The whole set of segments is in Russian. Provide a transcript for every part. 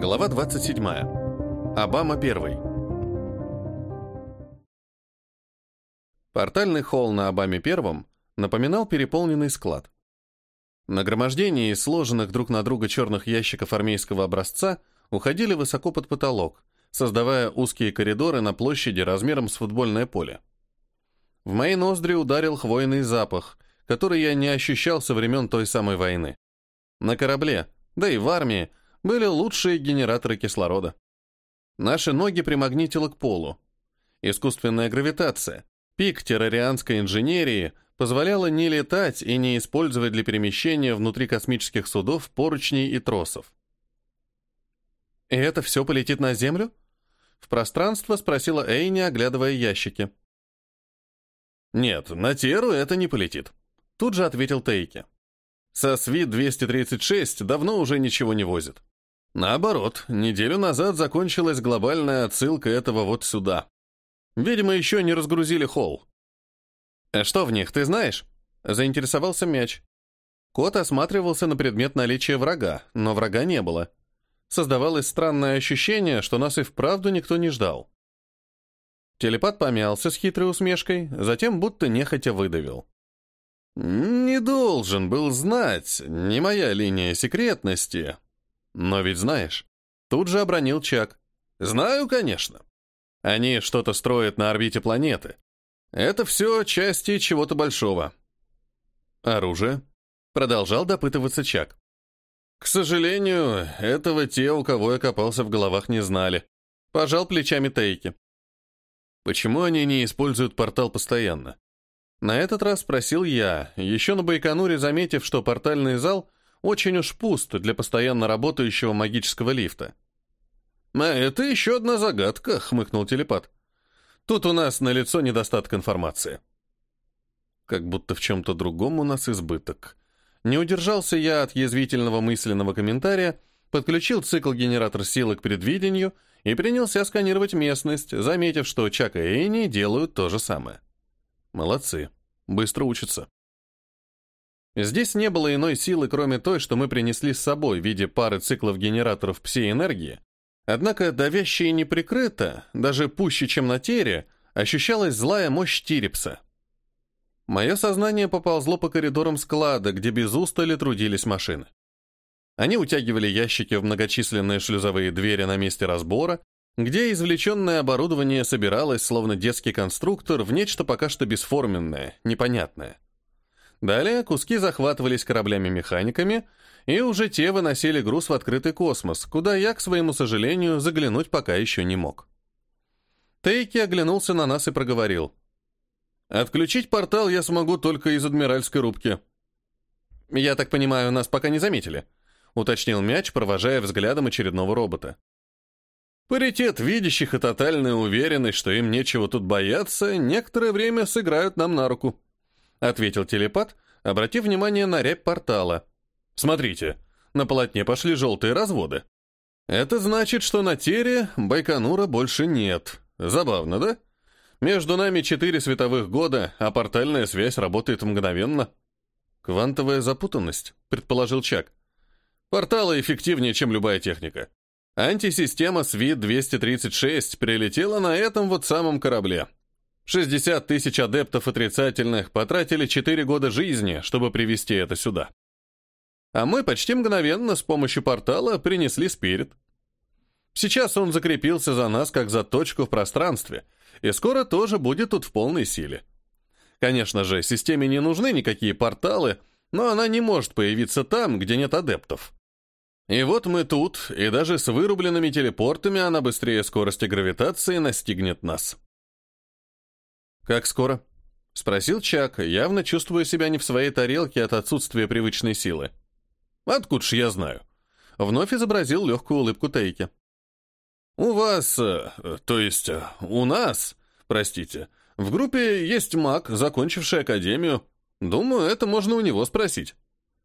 Глава 27. Обама 1. Портальный холл на Обаме 1 напоминал переполненный склад. Нагромождение из сложенных друг на друга черных ящиков армейского образца уходили высоко под потолок, создавая узкие коридоры на площади размером с футбольное поле. В мои ноздри ударил хвойный запах, который я не ощущал со времен той самой войны. На корабле, да и в армии, были лучшие генераторы кислорода. Наши ноги примагнитило к полу. Искусственная гравитация, пик террорианской инженерии, позволяла не летать и не использовать для перемещения внутри космических судов поручней и тросов. «И это все полетит на Землю?» В пространство спросила Эйни, оглядывая ящики. «Нет, на Теру это не полетит», — тут же ответил Тейки. «Со СВИ-236 давно уже ничего не возит. Наоборот, неделю назад закончилась глобальная отсылка этого вот сюда. Видимо, еще не разгрузили холл. «А что в них, ты знаешь?» Заинтересовался мяч. Кот осматривался на предмет наличия врага, но врага не было. Создавалось странное ощущение, что нас и вправду никто не ждал. Телепат помялся с хитрой усмешкой, затем будто нехотя выдавил. «Не должен был знать, не моя линия секретности, но ведь знаешь, тут же обронил Чак. Знаю, конечно. Они что-то строят на орбите планеты. Это все части чего-то большого. Оружие? Продолжал допытываться Чак. К сожалению, этого те, у кого я копался в головах, не знали. Пожал плечами Тейки. Почему они не используют портал постоянно? На этот раз спросил я, еще на Байконуре заметив, что портальный зал очень уж пуст для постоянно работающего магического лифта. «А это еще одна загадка», — хмыкнул телепат. «Тут у нас на лицо недостаток информации». Как будто в чем-то другом у нас избыток. Не удержался я от язвительного мысленного комментария, подключил цикл-генератор силы к предвидению и принялся сканировать местность, заметив, что Чак и Эйни делают то же самое. Молодцы. Быстро учатся. Здесь не было иной силы, кроме той, что мы принесли с собой в виде пары циклов генераторов пси-энергии. Однако давяще и неприкрыто, даже пуще, чем на Тере, ощущалась злая мощь Тирипса. Мое сознание поползло по коридорам склада, где без устали трудились машины. Они утягивали ящики в многочисленные шлюзовые двери на месте разбора, где извлеченное оборудование собиралось, словно детский конструктор, в нечто пока что бесформенное, непонятное. Далее куски захватывались кораблями-механиками, и уже те выносили груз в открытый космос, куда я, к своему сожалению, заглянуть пока еще не мог. Тейки оглянулся на нас и проговорил. «Отключить портал я смогу только из адмиральской рубки». «Я так понимаю, нас пока не заметили», — уточнил мяч, провожая взглядом очередного робота. Паритет видящих и тотальная уверенность, что им нечего тут бояться, некоторое время сыграют нам на руку. — ответил телепат, обратив внимание на рябь портала. «Смотрите, на полотне пошли желтые разводы. Это значит, что на Тере Байконура больше нет. Забавно, да? Между нами четыре световых года, а портальная связь работает мгновенно». «Квантовая запутанность», — предположил Чак. «Порталы эффективнее, чем любая техника. Антисистема СВИД-236 прилетела на этом вот самом корабле. 60 тысяч адептов отрицательных потратили 4 года жизни, чтобы привести это сюда. А мы почти мгновенно с помощью портала принесли спирит. Сейчас он закрепился за нас как за точку в пространстве, и скоро тоже будет тут в полной силе. Конечно же, системе не нужны никакие порталы, но она не может появиться там, где нет адептов. И вот мы тут, и даже с вырубленными телепортами она быстрее скорости гравитации настигнет нас. «Как скоро?» — спросил Чак, явно чувствуя себя не в своей тарелке от отсутствия привычной силы. «Откуда ж я знаю?» Вновь изобразил легкую улыбку Тейки. «У вас, э, то есть э, у нас, простите, в группе есть маг, закончивший академию. Думаю, это можно у него спросить.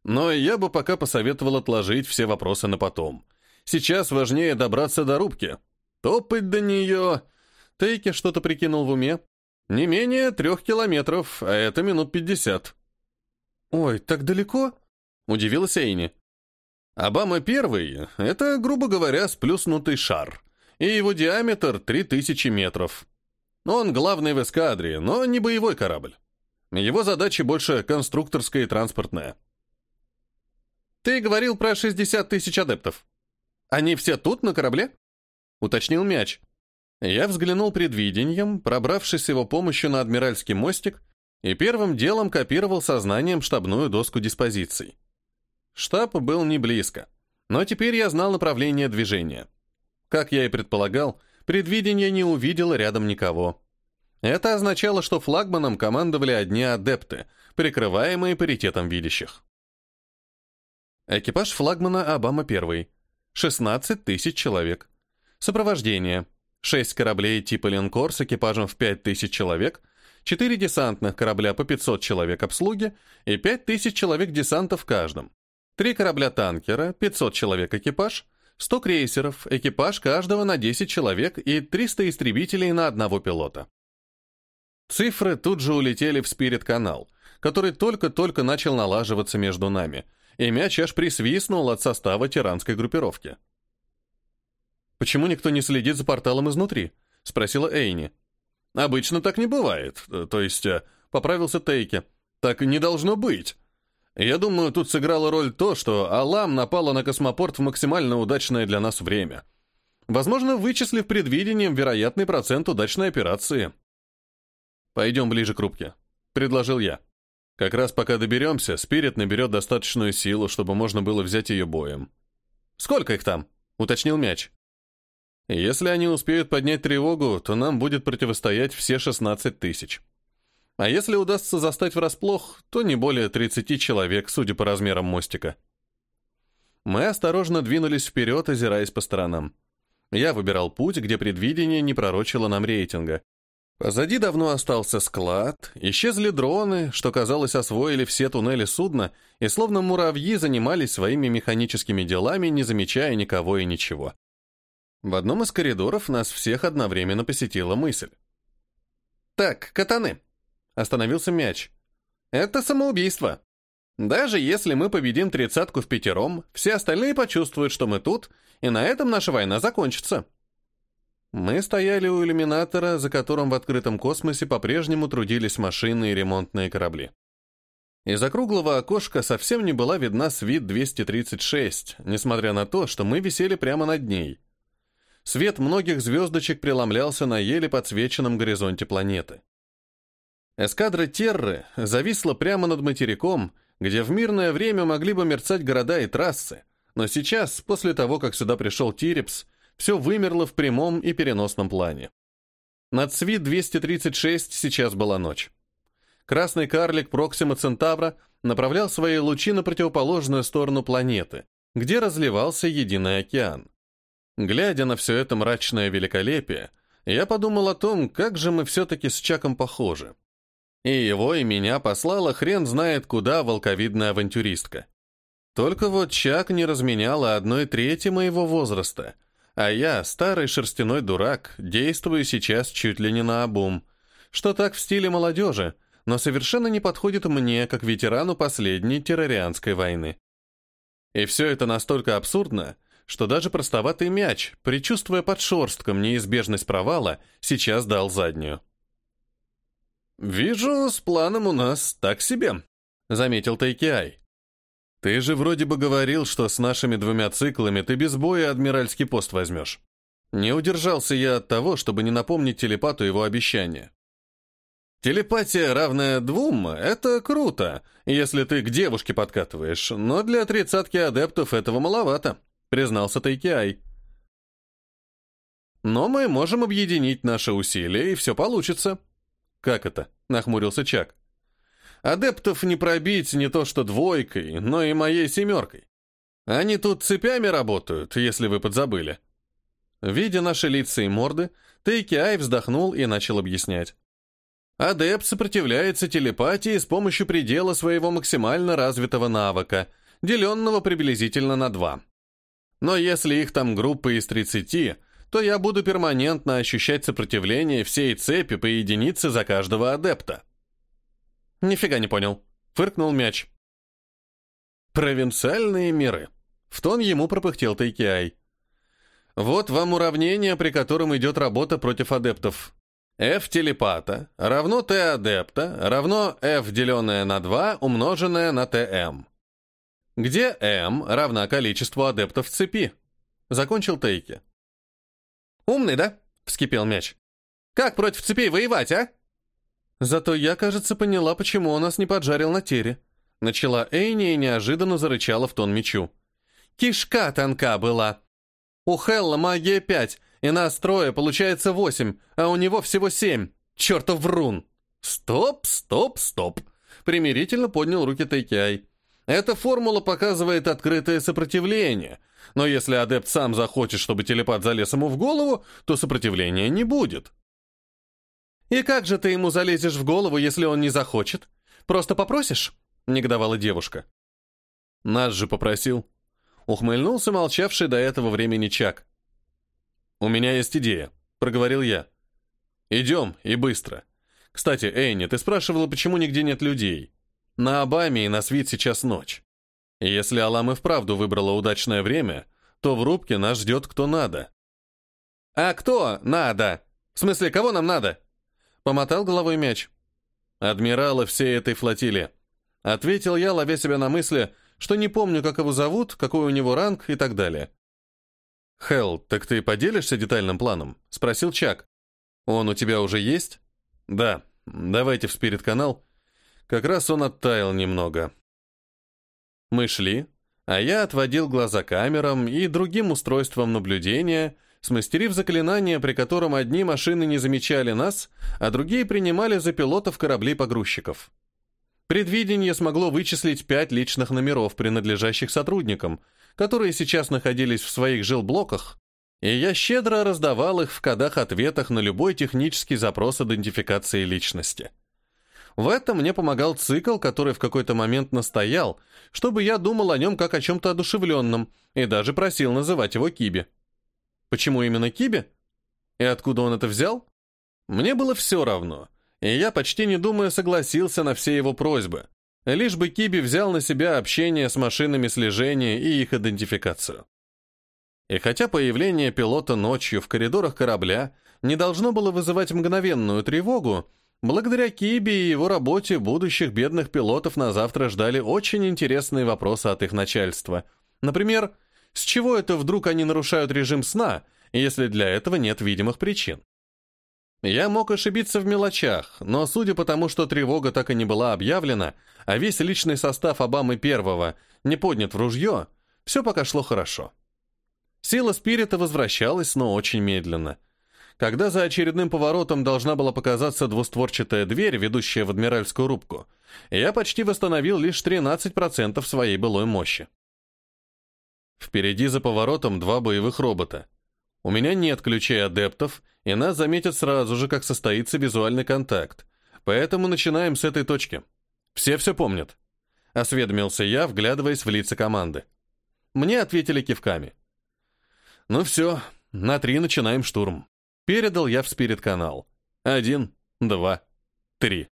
Но я бы пока посоветовал отложить все вопросы на потом. Сейчас важнее добраться до рубки. Топать до нее...» Тейки что-то прикинул в уме, не менее трех километров, а это минут пятьдесят. «Ой, так далеко?» — удивилась Эйни. Обама первый — это, грубо говоря, сплюснутый шар, и его диаметр 3000 метров. Он главный в эскадре, но не боевой корабль. Его задача больше конструкторская и транспортная. «Ты говорил про 60 тысяч адептов. Они все тут, на корабле?» — уточнил мяч. Я взглянул предвидением, пробравшись его помощью на адмиральский мостик, и первым делом копировал сознанием штабную доску диспозиций. Штаб был не близко, но теперь я знал направление движения. Как я и предполагал, предвидение не увидело рядом никого. Это означало, что флагманом командовали одни адепты, прикрываемые паритетом видящих. Экипаж флагмана Обама-1. 16 тысяч человек. Сопровождение. 6 кораблей типа линкор с экипажем в 5 тысяч человек, 4 десантных корабля по 500 человек обслуги и 5 тысяч человек десанта в каждом. 3 корабля-танкера, 500 человек экипаж, 100 крейсеров, экипаж каждого на 10 человек и 300 истребителей на одного пилота. Цифры тут же улетели в спирит-канал, который только-только начал налаживаться между нами, и мяч аж присвистнул от состава тиранской группировки. «Почему никто не следит за порталом изнутри?» — спросила Эйни. «Обычно так не бывает. То есть, э, поправился Тейки. Так не должно быть. Я думаю, тут сыграла роль то, что Алам напала на космопорт в максимально удачное для нас время. Возможно, вычислив предвидением вероятный процент удачной операции». «Пойдем ближе к рубке», — предложил я. «Как раз пока доберемся, Спирит наберет достаточную силу, чтобы можно было взять ее боем». «Сколько их там?» — уточнил мяч. «Если они успеют поднять тревогу, то нам будет противостоять все 16 тысяч. А если удастся застать врасплох, то не более 30 человек, судя по размерам мостика». Мы осторожно двинулись вперед, озираясь по сторонам. Я выбирал путь, где предвидение не пророчило нам рейтинга, Позади давно остался склад, исчезли дроны, что, казалось, освоили все туннели судна и словно муравьи занимались своими механическими делами, не замечая никого и ничего. В одном из коридоров нас всех одновременно посетила мысль. «Так, катаны!» — остановился мяч. «Это самоубийство. Даже если мы победим тридцатку в пятером, все остальные почувствуют, что мы тут, и на этом наша война закончится». Мы стояли у иллюминатора, за которым в открытом космосе по-прежнему трудились машины и ремонтные корабли. Из округлого окошка совсем не была видна свит 236, несмотря на то, что мы висели прямо над ней. Свет многих звездочек преломлялся на еле подсвеченном горизонте планеты. Эскадра Терры зависла прямо над материком, где в мирное время могли бы мерцать города и трассы, но сейчас, после того, как сюда пришел Тирипс, все вымерло в прямом и переносном плане. Над Свит-236 сейчас была ночь. Красный карлик Проксима Центавра направлял свои лучи на противоположную сторону планеты, где разливался единый океан. Глядя на все это мрачное великолепие, я подумал о том, как же мы все-таки с Чаком похожи. И его, и меня послала хрен знает куда волковидная авантюристка. Только вот Чак не разменяла одной трети моего возраста, а я, старый шерстяной дурак, действую сейчас чуть ли не на обум, что так в стиле молодежи, но совершенно не подходит мне, как ветерану последней террорианской войны. И все это настолько абсурдно, что даже простоватый мяч, предчувствуя под шерстком неизбежность провала, сейчас дал заднюю. «Вижу, с планом у нас так себе», — заметил Тайкиай. «Ты же вроде бы говорил, что с нашими двумя циклами ты без боя адмиральский пост возьмешь». Не удержался я от того, чтобы не напомнить телепату его обещание. Телепатия, равная двум, это круто, если ты к девушке подкатываешь, но для тридцатки адептов этого маловато, признался Тайкиай. Но мы можем объединить наши усилия, и все получится. Как это? Нахмурился Чак. Адептов не пробить не то что двойкой, но и моей семеркой. Они тут цепями работают, если вы подзабыли. Видя наши лица и морды, Тейки вздохнул и начал объяснять. Адепт сопротивляется телепатии с помощью предела своего максимально развитого навыка, деленного приблизительно на два. Но если их там группа из 30, то я буду перманентно ощущать сопротивление всей цепи по единице за каждого адепта. «Нифига не понял», — фыркнул мяч. «Провинциальные миры», — В тон ему пропыхтел Тайкиай. Вот вам уравнение, при котором идет работа против адептов. F телепата равно T адепта равно F, деленное на 2, умноженное на TM. Где M равна количеству адептов в цепи. Закончил Тейки. «Умный, да?» — вскипел мяч. «Как против цепей воевать, а?» Зато я, кажется, поняла, почему он нас не поджарил на тере. Начала Эйни и неожиданно зарычала в тон мечу. Кишка тонка была. У Хелла магия пять, и нас трое, получается восемь, а у него всего семь. Чертов врун! Стоп, стоп, стоп. Примирительно поднял руки Тайкиай. Эта формула показывает открытое сопротивление, но если адепт сам захочет, чтобы телепат залез ему в голову, то сопротивления не будет. «И как же ты ему залезешь в голову, если он не захочет? Просто попросишь?» — негодовала девушка. «Нас же попросил», — ухмыльнулся молчавший до этого времени Чак. «У меня есть идея», — проговорил я. «Идем, и быстро. Кстати, Эйни, ты спрашивала, почему нигде нет людей. На Обаме и на Свит сейчас ночь. Если Алам и вправду выбрала удачное время, то в рубке нас ждет кто надо». «А кто надо? В смысле, кого нам надо?» Помотал головой мяч. «Адмирала всей этой флотилии». Ответил я, ловя себя на мысли, что не помню, как его зовут, какой у него ранг и так далее. «Хелл, так ты поделишься детальным планом?» — спросил Чак. «Он у тебя уже есть?» «Да. Давайте в Спирит-канал. Как раз он оттаял немного». Мы шли, а я отводил глаза камерам и другим устройствам наблюдения, смастерив заклинание, при котором одни машины не замечали нас, а другие принимали за пилотов кораблей-погрузчиков. Предвидение смогло вычислить пять личных номеров, принадлежащих сотрудникам, которые сейчас находились в своих жилблоках, и я щедро раздавал их в кодах-ответах на любой технический запрос идентификации личности. В этом мне помогал цикл, который в какой-то момент настоял, чтобы я думал о нем как о чем-то одушевленном, и даже просил называть его Киби. Почему именно Киби? И откуда он это взял? Мне было все равно, и я, почти не думая, согласился на все его просьбы, лишь бы Киби взял на себя общение с машинами слежения и их идентификацию. И хотя появление пилота ночью в коридорах корабля не должно было вызывать мгновенную тревогу, благодаря Киби и его работе будущих бедных пилотов на завтра ждали очень интересные вопросы от их начальства. Например, с чего это вдруг они нарушают режим сна, если для этого нет видимых причин? Я мог ошибиться в мелочах, но судя по тому, что тревога так и не была объявлена, а весь личный состав Обамы первого не поднят в ружье, все пока шло хорошо. Сила спирита возвращалась, но очень медленно. Когда за очередным поворотом должна была показаться двустворчатая дверь, ведущая в адмиральскую рубку, я почти восстановил лишь 13% своей былой мощи. Впереди за поворотом два боевых робота. У меня нет ключей адептов, и нас заметят сразу же, как состоится визуальный контакт. Поэтому начинаем с этой точки. Все все помнят. Осведомился я, вглядываясь в лица команды. Мне ответили кивками. Ну все, на три начинаем штурм. Передал я в спирит-канал. Один, два, три.